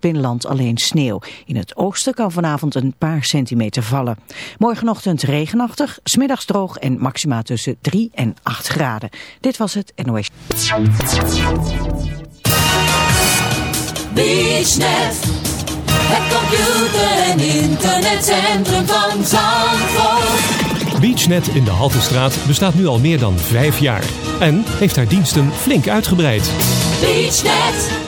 binnenland alleen sneeuw. In het oosten kan vanavond een paar centimeter vallen. Morgenochtend regenachtig, smiddags droog en maxima tussen 3 en 8 graden. Dit was het NOS. BeachNet, het computer- en internetcentrum van Zandvoort. BeachNet in de Haltestraat bestaat nu al meer dan vijf jaar. En heeft haar diensten flink uitgebreid. BeachNet.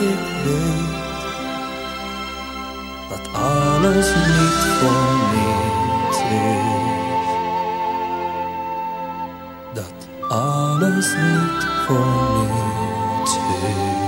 Ik weet dat alles niet voor niets is. dat alles niet voor niets is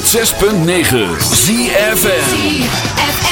106.9 ZFM.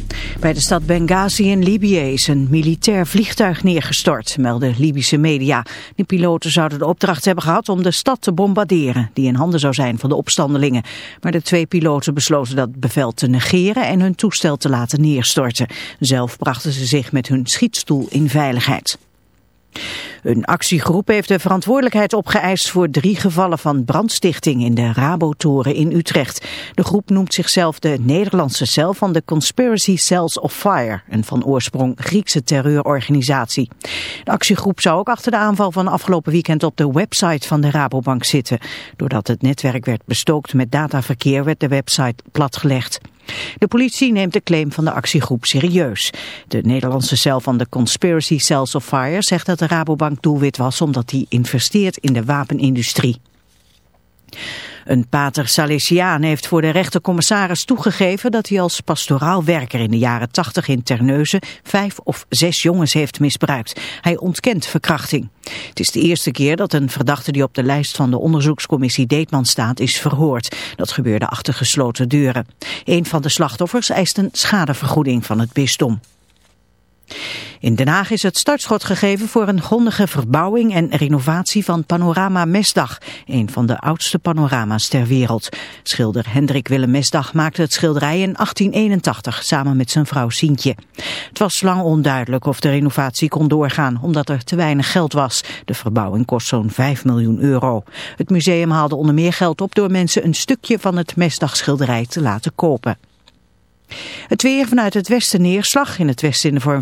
Bij de stad Benghazi in Libië is een militair vliegtuig neergestort, melden Libische media. De piloten zouden de opdracht hebben gehad om de stad te bombarderen, die in handen zou zijn van de opstandelingen. Maar de twee piloten besloten dat bevel te negeren en hun toestel te laten neerstorten. Zelf brachten ze zich met hun schietstoel in veiligheid. Een actiegroep heeft de verantwoordelijkheid opgeëist voor drie gevallen van brandstichting in de Rabotoren in Utrecht. De groep noemt zichzelf de Nederlandse cel van de Conspiracy Cells of Fire, een van oorsprong Griekse terreurorganisatie. De actiegroep zou ook achter de aanval van afgelopen weekend op de website van de Rabobank zitten. Doordat het netwerk werd bestookt met dataverkeer werd de website platgelegd. De politie neemt de claim van de actiegroep serieus. De Nederlandse cel van de Conspiracy Cells of Fire zegt dat de Rabobank doelwit was omdat hij investeert in de wapenindustrie. Een pater Salesiaan heeft voor de rechtercommissaris toegegeven dat hij als pastoraal werker in de jaren 80 in Terneuzen vijf of zes jongens heeft misbruikt. Hij ontkent verkrachting. Het is de eerste keer dat een verdachte die op de lijst van de onderzoekscommissie Deetman staat is verhoord. Dat gebeurde achter gesloten deuren. Een van de slachtoffers eist een schadevergoeding van het bisdom. In Den Haag is het startschot gegeven voor een grondige verbouwing en renovatie van Panorama Mesdag, een van de oudste panorama's ter wereld. Schilder Hendrik Willem Mesdag maakte het schilderij in 1881 samen met zijn vrouw Sientje. Het was lang onduidelijk of de renovatie kon doorgaan, omdat er te weinig geld was. De verbouwing kost zo'n 5 miljoen euro. Het museum haalde onder meer geld op door mensen een stukje van het Mesdag-schilderij te laten kopen. Het weer vanuit het westen neerslag, in het westen in de vorm